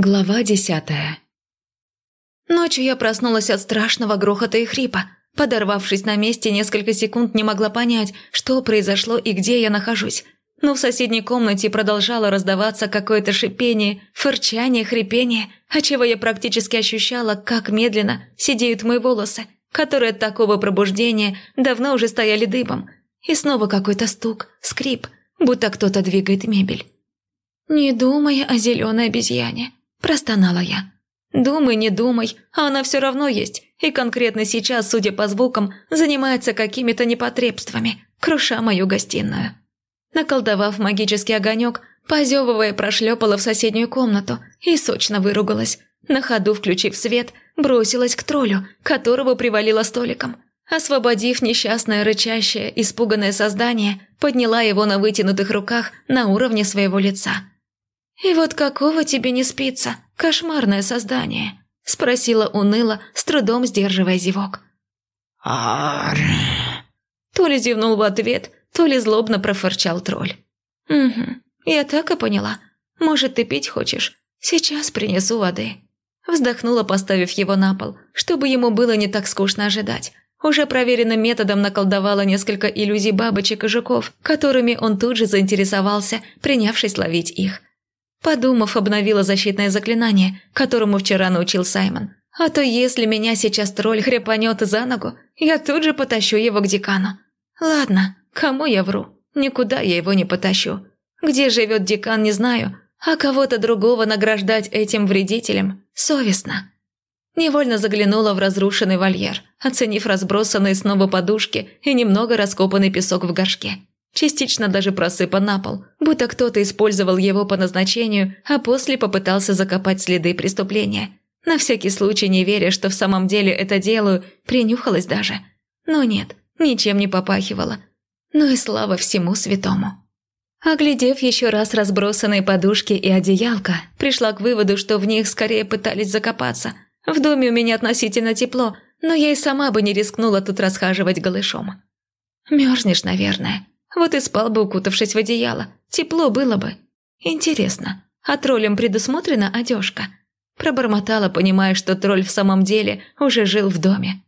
Глава десятая Ночью я проснулась от страшного грохота и хрипа. Подорвавшись на месте, несколько секунд не могла понять, что произошло и где я нахожусь. Но в соседней комнате продолжало раздаваться какое-то шипение, фырчание, хрипение, отчего я практически ощущала, как медленно сидеют мои волосы, которые от такого пробуждения давно уже стояли дыбом. И снова какой-то стук, скрип, будто кто-то двигает мебель. «Не думай о зеленой обезьяне», Простонала я. «Думай, не думай, а она все равно есть, и конкретно сейчас, судя по звукам, занимается какими-то непотребствами, круша мою гостиную». Наколдовав магический огонек, позевывая, прошлепала в соседнюю комнату и сочно выругалась. На ходу, включив свет, бросилась к троллю, которого привалила столиком. Освободив несчастное рычащее, испуганное создание, подняла его на вытянутых руках на уровне своего лица – «И вот какого тебе не спится, кошмарное создание?» – спросила уныло, с трудом сдерживая зевок. «Ар...» То ли зевнул в ответ, то ли злобно профырчал тролль. «Угу, я так и поняла. Может, ты пить хочешь? Сейчас принесу воды». Вздохнула, поставив его на пол, чтобы ему было не так скучно ожидать. Уже проверенным методом наколдовала несколько иллюзий бабочек и жуков, которыми он тут же заинтересовался, принявшись ловить их. Подумав, обновила защитное заклинание, которому вчера научил Саймон. А то если меня сейчас тролль хрепанет за ногу, я тут же потащу его к декану. Ладно, кому я вру? Никуда я его не потащу. Где живет декан, не знаю, а кого-то другого награждать этим вредителем совестно. Невольно заглянула в разрушенный вольер, оценив разбросанные снова подушки и немного раскопанный песок в горшке частично даже просыпан на пол, будто кто-то использовал его по назначению, а после попытался закопать следы преступления. На всякий случай, не веря, что в самом деле это делаю, принюхалась даже. Но нет, ничем не попахивала. Ну и слава всему святому. Оглядев еще раз разбросанные подушки и одеялка, пришла к выводу, что в них скорее пытались закопаться. В доме у меня относительно тепло, но я и сама бы не рискнула тут расхаживать голышом. Мерзнешь, наверное. Вот и спал бы, укутавшись в одеяло. Тепло было бы. Интересно, а троллям предусмотрена одежка? Пробормотала, понимая, что тролль в самом деле уже жил в доме.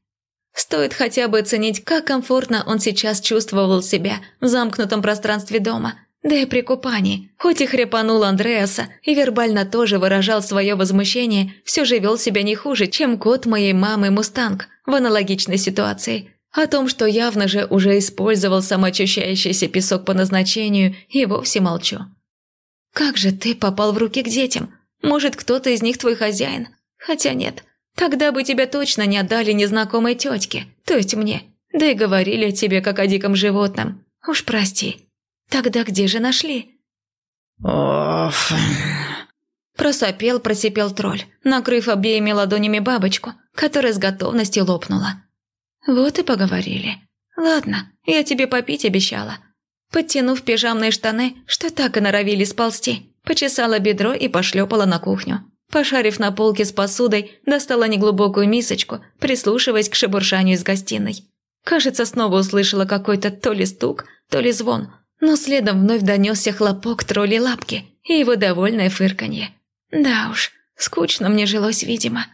Стоит хотя бы оценить, как комфортно он сейчас чувствовал себя в замкнутом пространстве дома. Да и при купании, хоть и хрепанул Андреаса и вербально тоже выражал свое возмущение, все же вел себя не хуже, чем кот моей мамы Мустанг в аналогичной ситуации. О том, что явно же уже использовал самоочищающийся песок по назначению, и вовсе молчу. «Как же ты попал в руки к детям? Может, кто-то из них твой хозяин? Хотя нет, тогда бы тебя точно не отдали незнакомой тетке, то есть мне. Да и говорили о тебе, как о диком животном. Уж прости. Тогда где же нашли?» «Оф...» Просопел, просипел тролль, накрыв обеими ладонями бабочку, которая с готовностью лопнула. «Вот и поговорили. Ладно, я тебе попить обещала». Подтянув пижамные штаны, что так и норовили сползти, почесала бедро и пошлепала на кухню. Пошарив на полке с посудой, достала неглубокую мисочку, прислушиваясь к шебуршанию из гостиной. Кажется, снова услышала какой-то то ли стук, то ли звон, но следом вновь донесся хлопок тролли лапки и его довольное фырканье. Да уж, скучно мне жилось, видимо.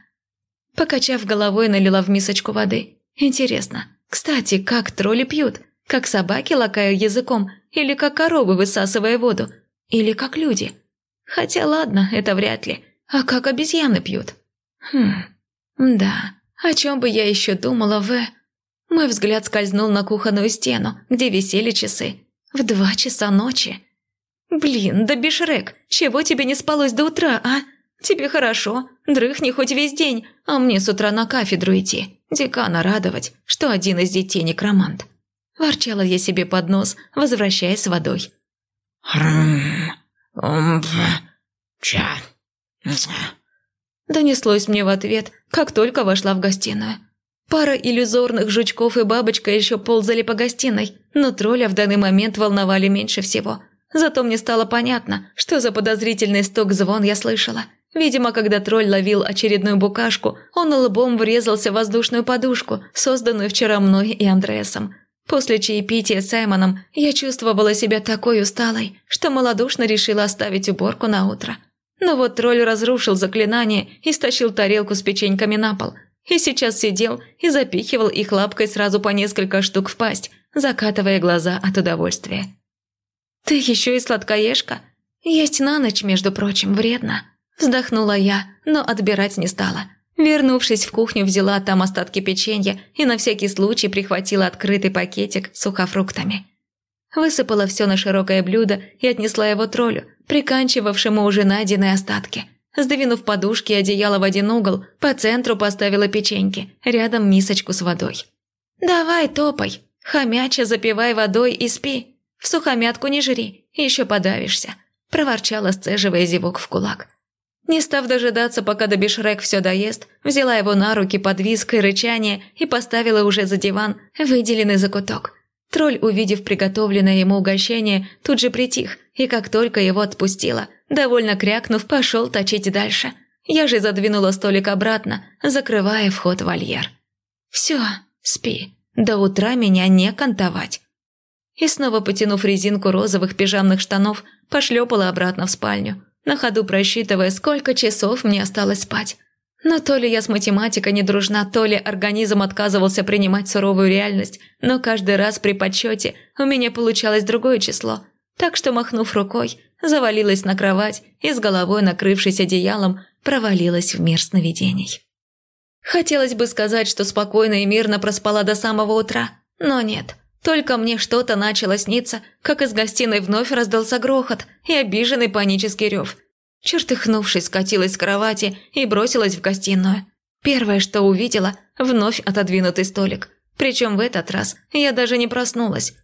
Покачав головой, налила в мисочку воды. Интересно, кстати, как тролли пьют? Как собаки лакая языком? Или как коровы высасывая воду? Или как люди? Хотя ладно, это вряд ли. А как обезьяны пьют? Хм, да, о чем бы я еще думала в... Мой взгляд скользнул на кухонную стену, где висели часы. В два часа ночи. Блин, да Бишрек, чего тебе не спалось до утра, а? Тебе хорошо, дрыхни хоть весь день, а мне с утра на кафедру идти. Декана радовать, что один из детей некромант. Ворчала я себе под нос, возвращаясь с водой. «Хрм... умп... ча...» Донеслось мне в ответ, как только вошла в гостиную. Пара иллюзорных жучков и бабочка еще ползали по гостиной, но тролля в данный момент волновали меньше всего. Зато мне стало понятно, что за подозрительный стук-звон я слышала – Видимо, когда тролль ловил очередную букашку, он лбом врезался в воздушную подушку, созданную вчера мной и Андреасом. После чаепития с Саймоном я чувствовала себя такой усталой, что малодушно решила оставить уборку на утро. Но вот тролль разрушил заклинание и стащил тарелку с печеньками на пол. И сейчас сидел и запихивал их лапкой сразу по несколько штук в пасть, закатывая глаза от удовольствия. «Ты еще и сладкоежка? Есть на ночь, между прочим, вредно». Вздохнула я, но отбирать не стала. Вернувшись в кухню, взяла там остатки печенья и на всякий случай прихватила открытый пакетик с сухофруктами. Высыпала все на широкое блюдо и отнесла его троллю, приканчивавшему уже найденные остатки. Сдвинув подушки и одеяло в один угол, по центру поставила печеньки, рядом мисочку с водой. «Давай, топай, хомяча запивай водой и спи. В сухомятку не жри, еще подавишься», – проворчала, сцеживая зевок в кулак. Не став дожидаться, пока Добишрек все доест, взяла его на руки под виск и рычание и поставила уже за диван, выделенный закуток. Тролль, увидев приготовленное ему угощение, тут же притих, и как только его отпустила, довольно крякнув, пошел точить дальше. Я же задвинула столик обратно, закрывая вход в вольер. «Все, спи, до утра меня не кантовать». И снова потянув резинку розовых пижамных штанов, пошлепала обратно в спальню, на ходу просчитывая, сколько часов мне осталось спать. Но то ли я с математикой не дружна, то ли организм отказывался принимать суровую реальность, но каждый раз при подсчете у меня получалось другое число. Так что, махнув рукой, завалилась на кровать и с головой, накрывшись одеялом, провалилась в мир сновидений. Хотелось бы сказать, что спокойно и мирно проспала до самого утра, но нет. Только мне что-то начало сниться, как из гостиной вновь раздался грохот и обиженный панический рев – Чертыхнувшись, скатилась с кровати и бросилась в гостиную. Первое, что увидела – вновь отодвинутый столик. Причем в этот раз я даже не проснулась.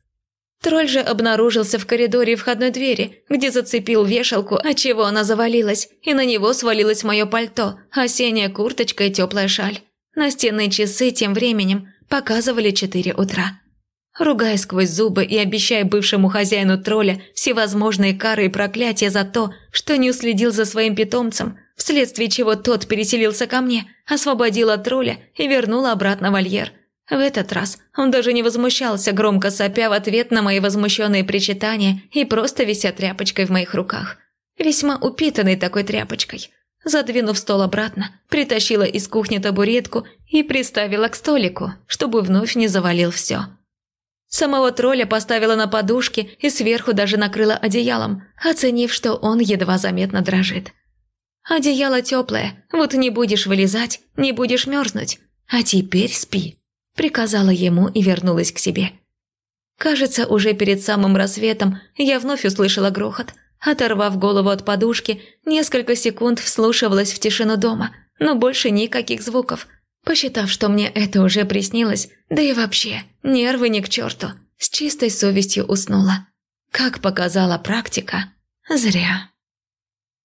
Тролль же обнаружился в коридоре входной двери, где зацепил вешалку, отчего она завалилась, и на него свалилось мое пальто, осенняя курточка и теплая шаль. Настенные часы тем временем показывали четыре утра. Ругая сквозь зубы и обещая бывшему хозяину тролля всевозможные кары и проклятия за то, что не уследил за своим питомцем, вследствие чего тот переселился ко мне, освободил от тролля и вернул обратно вольер. В этот раз он даже не возмущался, громко сопя в ответ на мои возмущенные причитания и просто вися тряпочкой в моих руках. Весьма упитанной такой тряпочкой. Задвинув стол обратно, притащила из кухни табуретку и приставила к столику, чтобы вновь не завалил все. Самого тролля поставила на подушки и сверху даже накрыла одеялом, оценив, что он едва заметно дрожит. «Одеяло теплое, вот не будешь вылезать, не будешь мерзнуть. А теперь спи», – приказала ему и вернулась к себе. Кажется, уже перед самым рассветом я вновь услышала грохот. Оторвав голову от подушки, несколько секунд вслушивалась в тишину дома, но больше никаких звуков – Посчитав, что мне это уже приснилось, да и вообще, нервы ни к черту, с чистой совестью уснула. Как показала практика, зря.